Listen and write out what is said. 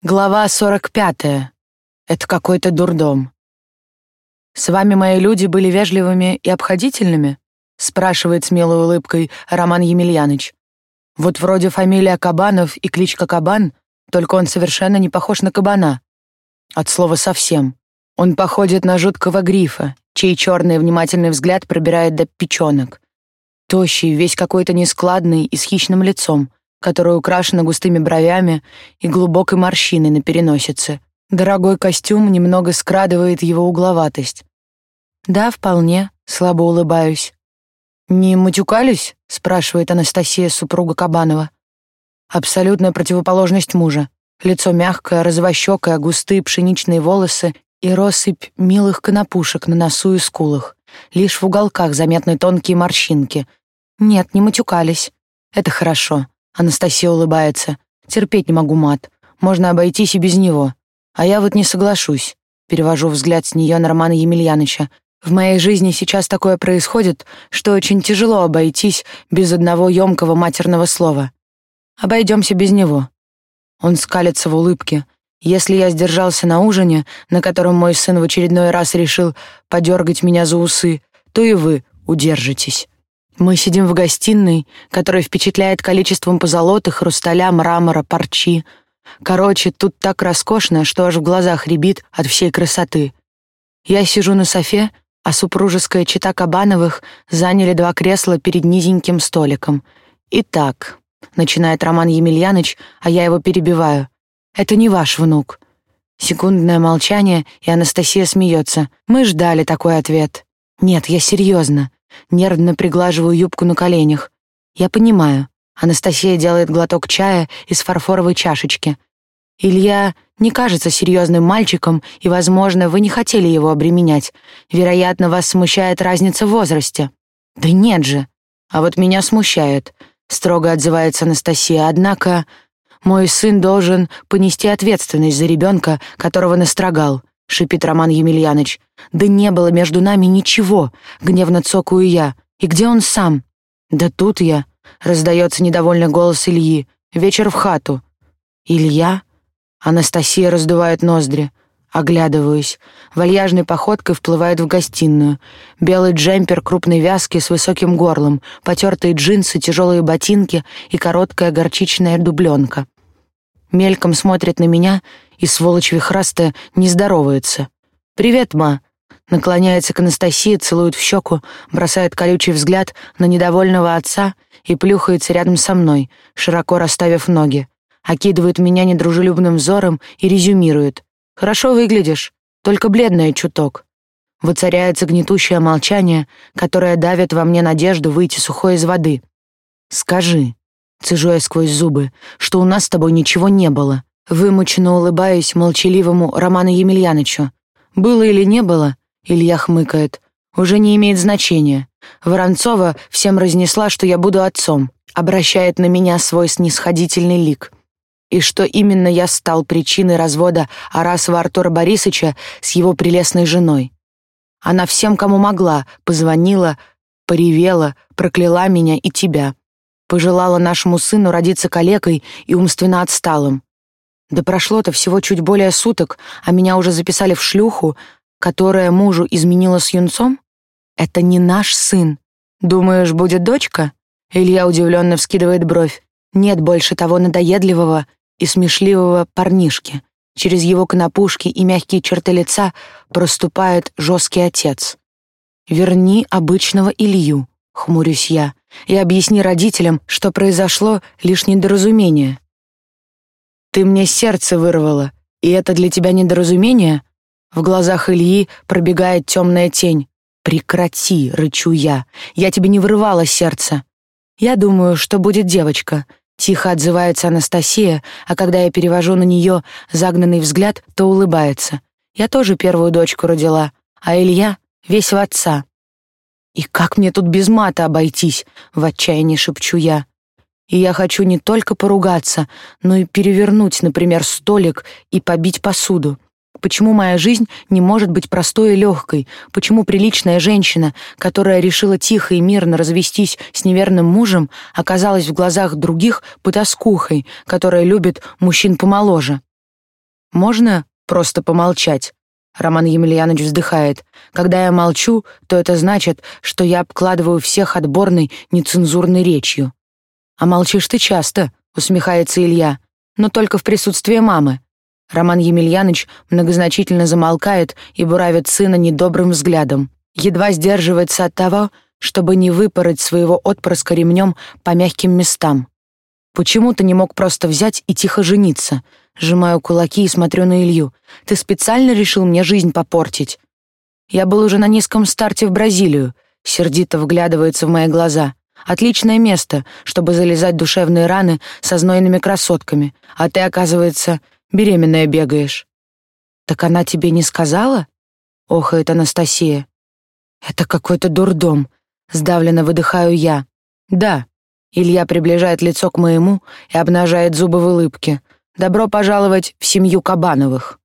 Глава 45. Это какой-то дурдом. «С вами мои люди были вежливыми и обходительными?» спрашивает с милой улыбкой Роман Емельяныч. Вот вроде фамилия Кабанов и кличка Кабан, только он совершенно не похож на кабана. От слова совсем. Он походит на жуткого грифа, чей черный внимательный взгляд пробирает до печенок. Тощий, весь какой-то нескладный и с хищным лицом — которая украшена густыми бровями и глубокой морщиной на переносице. Дорогой костюм немного скрадывает его угловатость. «Да, вполне», — слабо улыбаюсь. «Не матюкались?» — спрашивает Анастасия, супруга Кабанова. Абсолютная противоположность мужа. Лицо мягкое, розовощекое, густые пшеничные волосы и россыпь милых конопушек на носу и скулах. Лишь в уголках заметны тонкие морщинки. Нет, не матюкались. Это хорошо. Анастасия улыбается. Терпеть не могу мат. Можно обойтись и без него. А я вот не соглашусь. Перевожу взгляд с нее на Романа Емельяновича. В моей жизни сейчас такое происходит, что очень тяжело обойтись без одного ёмкого матерного слова. Обойдемся без него. Он скалится в улыбке. Если я сдержался на ужине, на котором мой сын в очередной раз решил подергать меня за усы, то и вы удержитесь. Мы сидим в гостиной, которая впечатляет количеством позолоты, хрусталя, мрамора, парчи. Короче, тут так роскошно, что аж в глазах рябит от всей красоты. Я сижу на софе, а супружеская чета Кабановых заняли два кресла перед низеньким столиком. «Итак», — начинает Роман Емельяныч, а я его перебиваю, — «это не ваш внук». Секундное молчание, и Анастасия смеется. Мы ждали такой ответ. «Нет, я серьезно. Нервно приглаживаю юбку на коленях. Я понимаю. Анастасия делает глоток чая из фарфоровой чашечки. Илья не кажется серьезным мальчиком, и, возможно, вы не хотели его обременять. Вероятно, вас смущает разница в возрасте. Да нет же. А вот меня смущает, строго отзывается Анастасия. Однако мой сын должен понести ответственность за ребенка, которого настрогал шипит Роман Емельяныч. Да не было между нами ничего, гневно цокаю я. И где он сам? Да тут я. Раздается недовольный голос Ильи. Вечер в хату. Илья? Анастасия раздувает ноздри. Оглядываюсь. Вальяжной походкой вплывает в гостиную. Белый джемпер крупной вязки с высоким горлом, потертые джинсы, тяжелые ботинки и короткая горчичная дубленка. Мельком смотрит на меня и, сволочь вихрастая, не здоровается. «Привет, ма!» Наклоняется к Анастасии, целует в щеку, бросает колючий взгляд на недовольного отца и плюхается рядом со мной, широко расставив ноги. Окидывает меня недружелюбным взором и резюмирует. «Хорошо выглядишь, только бледная чуток». Воцаряется гнетущее молчание, которое давит во мне надежду выйти сухой из воды. «Скажи», — цежу я сквозь зубы, — «что у нас с тобой ничего не было. Вымученно улыбаюсь молчаливому Роману Емельяновичу. Было или не было, Илья хмыкает, уже не имеет значения. Воронцова всем разнесла, что я буду отцом, обращает на меня свой снисходительный лик. И что именно я стал причиной развода Арасова Артура Борисовича с его прелестной женой. Она всем, кому могла, позвонила, поревела, прокляла меня и тебя. Пожелала нашему сыну родиться калекой и умственно отсталым. Да прошло-то всего чуть более суток, а меня уже записали в шлюху, которая мужу изменила с юнцом? Это не наш сын. Думаешь, будет дочка? Илья удивленно вскидывает бровь. Нет больше того надоедливого и смешливого парнишки. Через его конопушки и мягкие черты лица проступает жесткий отец. «Верни обычного Илью», — хмурюсь я, «и объясни родителям, что произошло лишь недоразумение. Ты мне сердце вырвала, и это для тебя недоразумение? В глазах Ильи пробегает темная тень. Прекрати, рычу я. Я тебе не вырывала сердце. Я думаю, что будет девочка. Тихо отзывается Анастасия, а когда я перевожу на нее загнанный взгляд, то улыбается. Я тоже первую дочку родила, а Илья весь в отца. И как мне тут без мата обойтись? В отчаянии шепчу я. И я хочу не только поругаться, но и перевернуть, например, столик и побить посуду. Почему моя жизнь не может быть простой и легкой? Почему приличная женщина, которая решила тихо и мирно развестись с неверным мужем, оказалась в глазах других потаскухой, которая любит мужчин помоложе? Можно просто помолчать?» Роман Емельянович вздыхает. «Когда я молчу, то это значит, что я обкладываю всех отборной, нецензурной речью». «А молчишь ты часто», — усмехается Илья, «но только в присутствии мамы». Роман Емельянович многозначительно замолкает и буравит сына недобрым взглядом. Едва сдерживается от того, чтобы не выпороть своего отпрыска ремнем по мягким местам. Почему ты не мог просто взять и тихо жениться? Сжимаю кулаки и смотрю на Илью. Ты специально решил мне жизнь попортить? Я был уже на низком старте в Бразилию. Сердито вглядывается в мои глаза. Отличное место, чтобы залезать душевные раны со знойными красотками. А ты, оказывается, беременная бегаешь. Так она тебе не сказала? Охает Анастасия. Это какой-то дурдом. Сдавленно выдыхаю я. Да. Илья приближает лицо к моему и обнажает зубы в улыбке. Добро пожаловать в семью Кабановых.